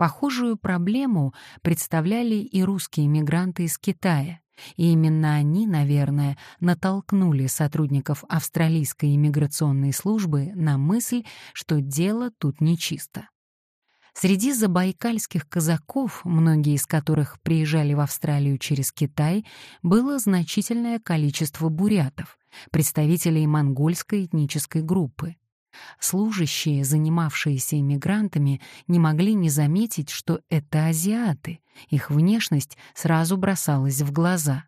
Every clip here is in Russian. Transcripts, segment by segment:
Похожую проблему представляли и русские мигранты из Китая, и именно они, наверное, натолкнули сотрудников австралийской иммиграционной службы на мысль, что дело тут нечисто. Среди забайкальских казаков, многие из которых приезжали в Австралию через Китай, было значительное количество бурятов, представителей монгольской этнической группы. Служащие, занимавшиеся иммигрантами, не могли не заметить, что это азиаты. Их внешность сразу бросалась в глаза.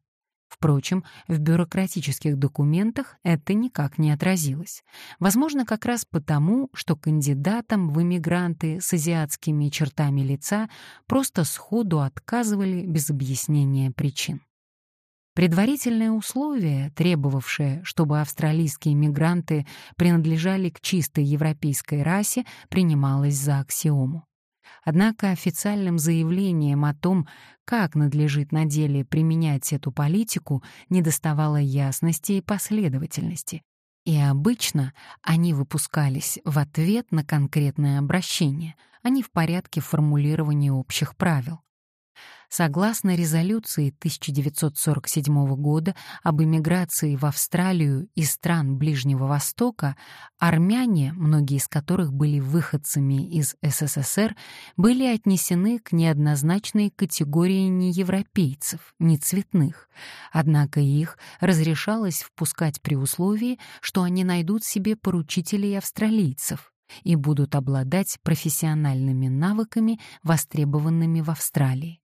Впрочем, в бюрократических документах это никак не отразилось. Возможно, как раз потому, что кандидатам в иммигранты с азиатскими чертами лица просто сходу отказывали без объяснения причин. Предварительное условие, требовавшее, чтобы австралийские мигранты принадлежали к чистой европейской расе, принималось за аксиому. Однако официальным заявлением о том, как надлежит на деле применять эту политику, недоставало ясности и последовательности. И обычно они выпускались в ответ на конкретное обращение, а не в порядке формулирования общих правил. Согласно резолюции 1947 года об эмиграции в Австралию из стран Ближнего Востока, армяне, многие из которых были выходцами из СССР, были отнесены к неоднозначной категории неевропейцев, не цветных. Однако их разрешалось впускать при условии, что они найдут себе поручителей австралийцев и будут обладать профессиональными навыками, востребованными в Австралии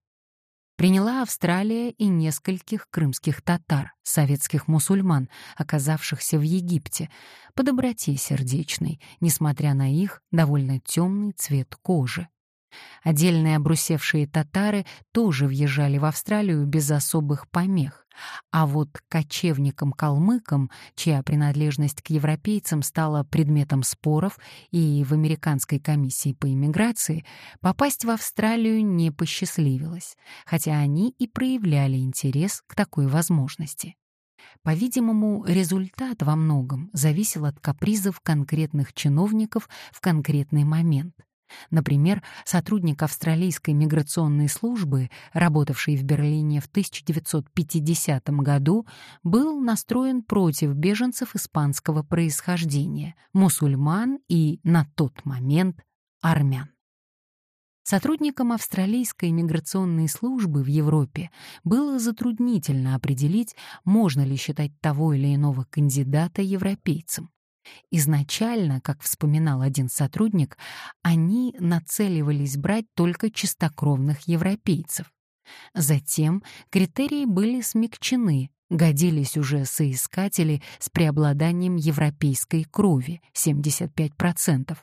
приняла Австралия и нескольких крымских татар, советских мусульман, оказавшихся в Египте, по доброте сердечной, несмотря на их довольно темный цвет кожи. Отдельные обрусевшие татары тоже въезжали в Австралию без особых помех, а вот кочевникам-калмыкам, чья принадлежность к европейцам стала предметом споров и в Американской комиссии по иммиграции, попасть в Австралию не посчастливилось, хотя они и проявляли интерес к такой возможности. По-видимому, результат во многом зависел от капризов конкретных чиновников в конкретный момент. Например, сотрудник австралийской миграционной службы, работавший в Берлине в 1950 году, был настроен против беженцев испанского происхождения, мусульман и, на тот момент, армян. Сотрудникам австралийской миграционной службы в Европе было затруднительно определить, можно ли считать того или иного кандидата европейцем. Изначально, как вспоминал один сотрудник, они нацеливались брать только чистокровных европейцев. Затем критерии были смягчены, годились уже соискатели с преобладанием европейской крови 75%,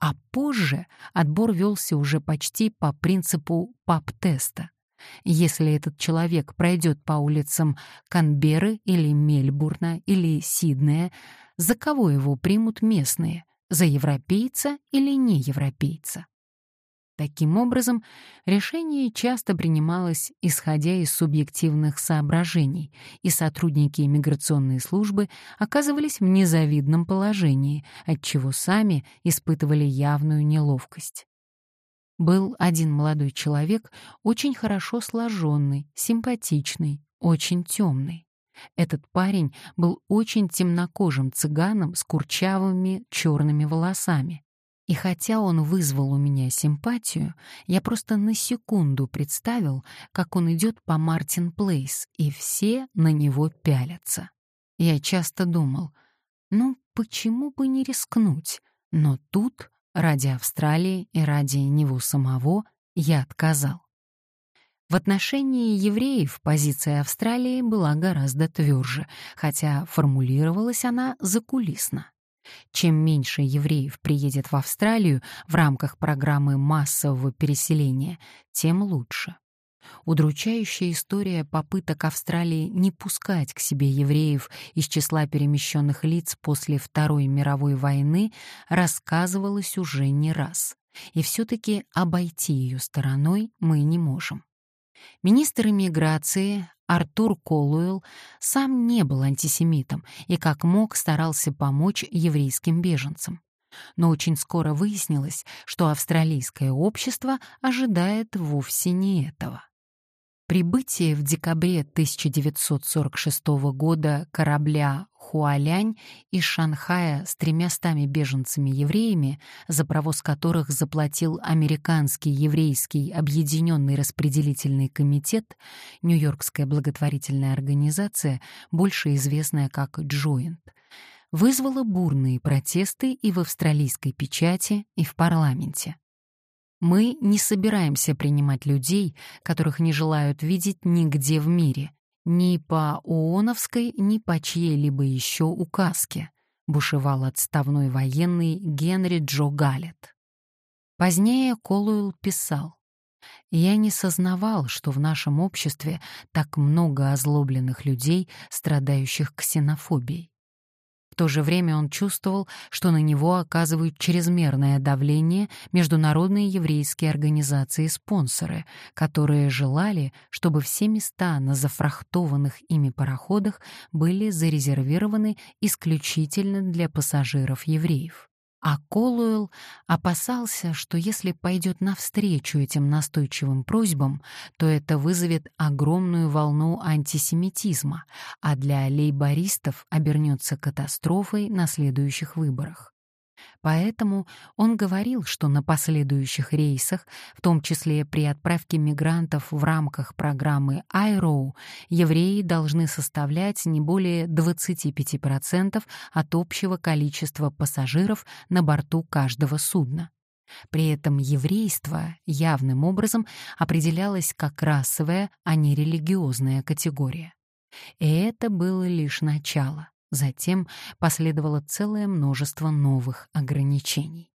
а позже отбор велся уже почти по принципу ПАП-теста. Если этот человек пройдет по улицам Канберы или Мельбурна или Сиднея, за кого его примут местные, за европейца или не европейца. Таким образом, решение часто принималось исходя из субъективных соображений, и сотрудники иммиграционной службы оказывались в незавидном положении, отчего сами испытывали явную неловкость. Был один молодой человек, очень хорошо сложенный, симпатичный, очень темный. Этот парень был очень темнокожим цыганом с курчавыми черными волосами. И хотя он вызвал у меня симпатию, я просто на секунду представил, как он идет по Мартин Плейс, и все на него пялятся. Я часто думал, ну почему бы не рискнуть? Но тут, ради Австралии и ради него самого, я отказал. В отношении евреев позиция Австралии была гораздо тверже, хотя формулировалась она закулисно. Чем меньше евреев приедет в Австралию в рамках программы массового переселения, тем лучше. Удручающая история попыток Австралии не пускать к себе евреев из числа перемещенных лиц после Второй мировой войны рассказывалась уже не раз. И все-таки обойти ее стороной мы не можем. Министр иммиграции Артур Колуэлл сам не был антисемитом и как мог старался помочь еврейским беженцам. Но очень скоро выяснилось, что австралийское общество ожидает вовсе не этого. Прибытие в декабре 1946 года корабля Хуалянь из Шанхая с тремястами беженцами-евреями, за провоз которых заплатил Американский еврейский объединенный распределительный комитет, Нью-Йоркская благотворительная организация, больше известная как Джоинт, вызвало бурные протесты и в австралийской печати, и в парламенте. Мы не собираемся принимать людей, которых не желают видеть нигде в мире, ни по ООНовской, ни по чьей-либо еще указке, бушевал отставной военный Генри Джо Галлет. Позднее Колуэлл писал, «Я не сознавал, что в нашем обществе так много озлобленных людей, страдающих ксенофобией. В то же время он чувствовал, что на него оказывают чрезмерное давление международные еврейские организации-спонсоры, которые желали, чтобы все места на зафрахтованных ими пароходах были зарезервированы исключительно для пассажиров-евреев. А Колуэлл опасался, что если пойдет навстречу этим настойчивым просьбам, то это вызовет огромную волну антисемитизма, а для лейбористов обернется катастрофой на следующих выборах. Поэтому он говорил, что на последующих рейсах, в том числе при отправке мигрантов в рамках программы IROW, евреи должны составлять не более 25% от общего количества пассажиров на борту каждого судна. При этом еврейство явным образом определялось как расовая, а не религиозная категория. И это было лишь начало. Затем последовало целое множество новых ограничений.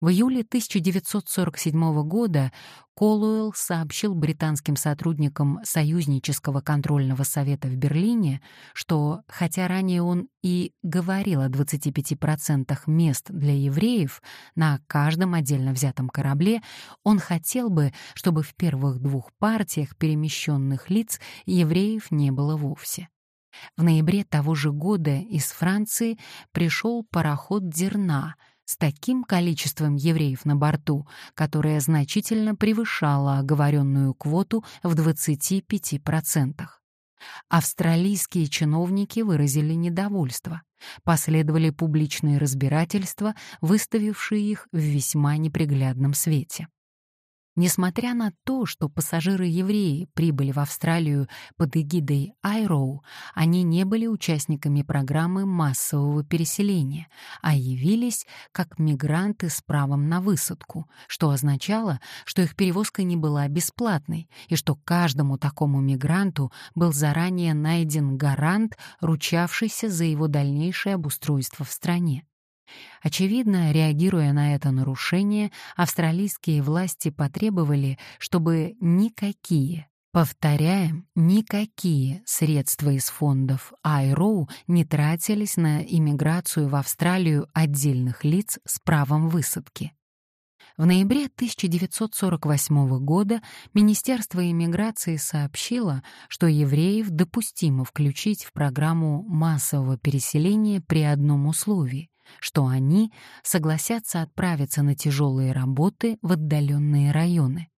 В июле 1947 года Колуэлл сообщил британским сотрудникам Союзнического контрольного совета в Берлине, что, хотя ранее он и говорил о 25% мест для евреев на каждом отдельно взятом корабле, он хотел бы, чтобы в первых двух партиях перемещенных лиц евреев не было вовсе. В ноябре того же года из Франции пришел пароход «Дерна» с таким количеством евреев на борту, которое значительно превышало оговоренную квоту в 25%. Австралийские чиновники выразили недовольство. Последовали публичные разбирательства, выставившие их в весьма неприглядном свете. Несмотря на то, что пассажиры-евреи прибыли в Австралию под эгидой Айроу, они не были участниками программы массового переселения, а явились как мигранты с правом на высадку, что означало, что их перевозка не была бесплатной и что каждому такому мигранту был заранее найден гарант, ручавшийся за его дальнейшее обустройство в стране. Очевидно, реагируя на это нарушение, австралийские власти потребовали, чтобы никакие, повторяем, никакие средства из фондов IRO не тратились на иммиграцию в Австралию отдельных лиц с правом высадки. В ноябре 1948 года Министерство иммиграции сообщило, что евреев допустимо включить в программу массового переселения при одном условии что они согласятся отправиться на тяжелые работы в отдаленные районы.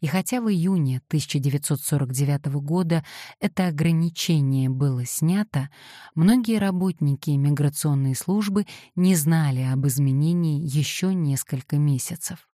И хотя в июне 1949 года это ограничение было снято, многие работники иммиграционной службы не знали об изменении еще несколько месяцев.